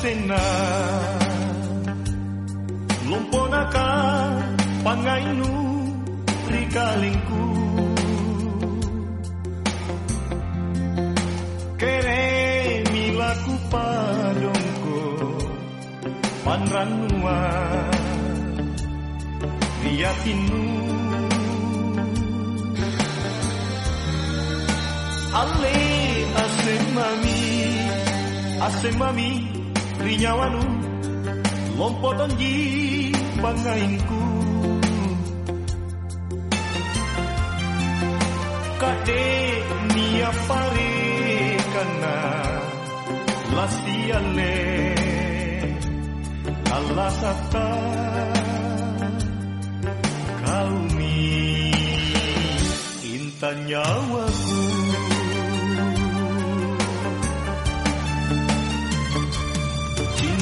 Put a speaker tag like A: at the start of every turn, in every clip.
A: sena. Lomponaka pangainu rikalingku. Kere milaku padongko panranua. Riatinu. Ale asem mami Rinyawanu Lompoton ji Bangainku Kade Nia pare Kana Lasiale Kalasata Kaumi Intan nyawaku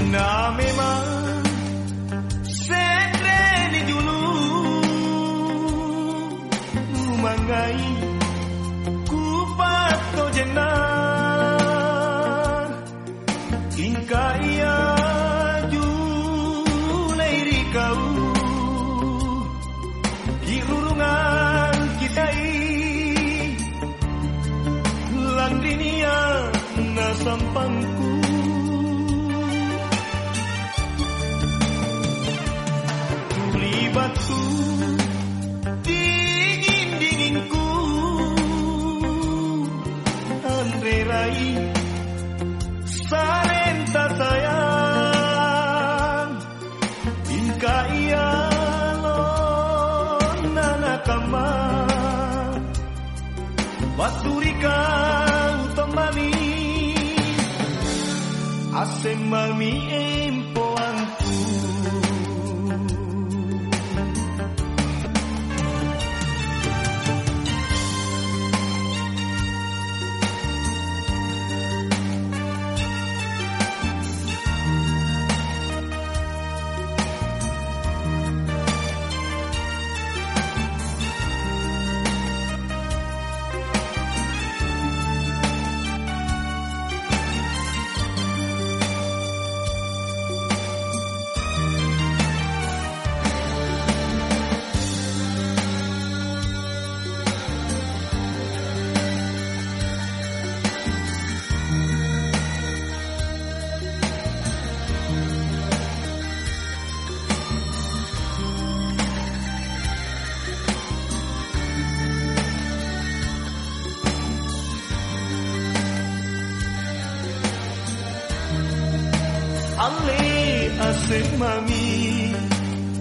A: Namima. Batu dingin dinginku Andre Rai Salenta sayang Inka iya lo nanakama Baturika utomami Asemami empoanku Ale asem mami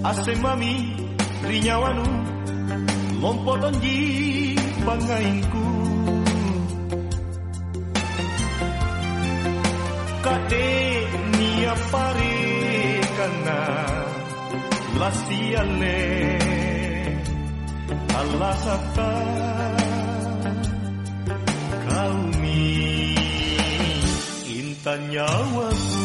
A: Asem mami Rinyawanu Lompoton ji Pangainku Kade Nia pare Kana Lasiale Alasata Kaumi Intan nyawaku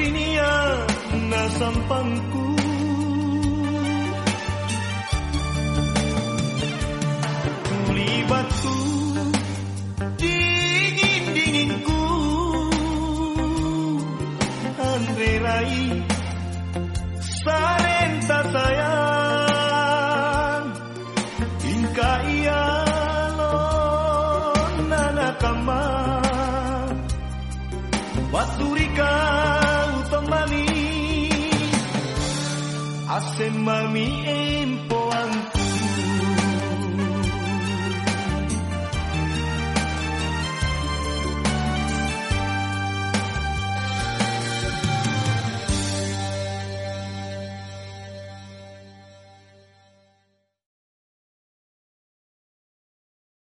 A: Landrinia nasampangku Tuli Hacen mami en Poan